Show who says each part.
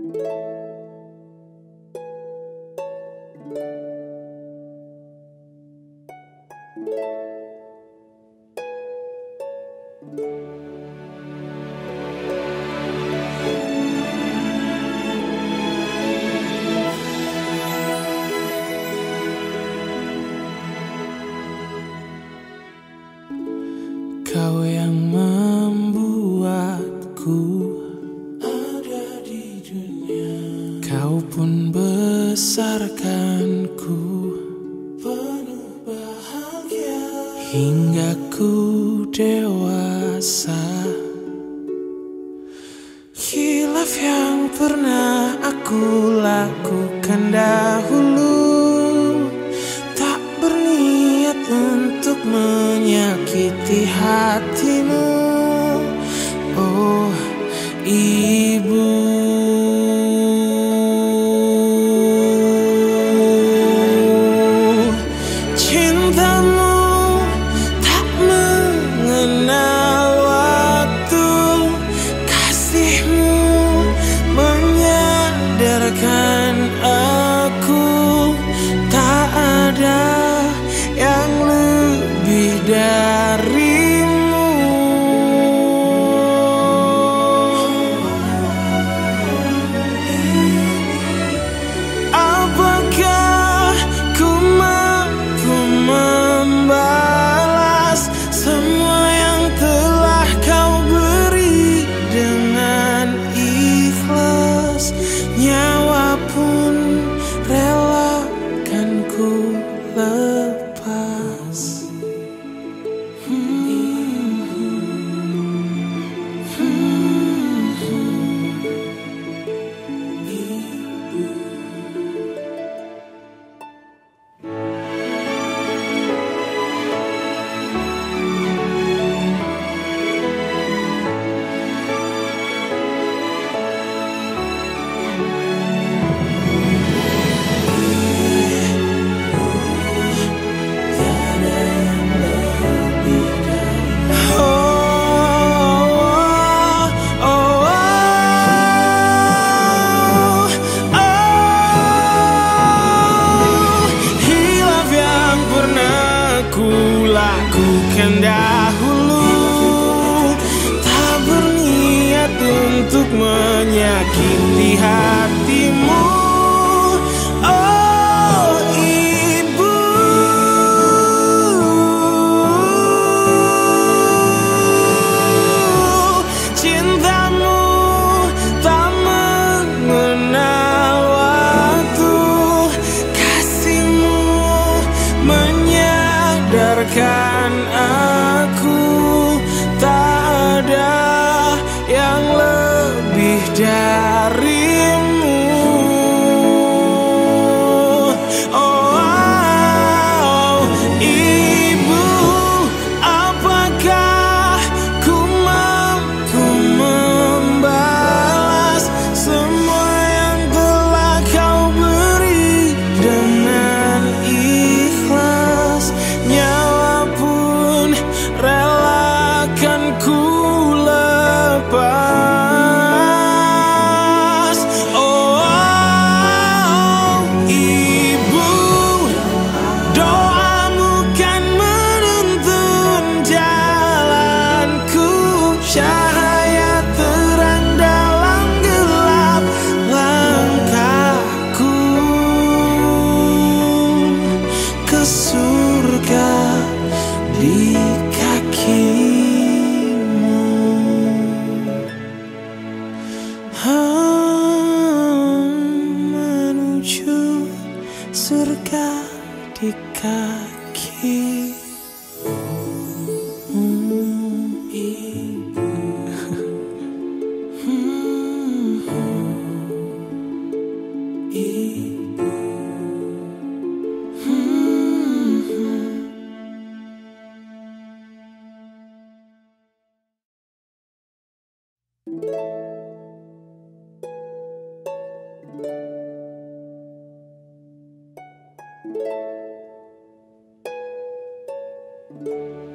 Speaker 1: Kau yang Kau pun besarkanku penuh bahagia hingga ku dewasa. Hilaf yang pernah aku lakukan dahulu tak berniat untuk menyakiti hati. in the moon menyakiti hatimu. surga di kakimu oh, menuju surga di kaki.
Speaker 2: thank you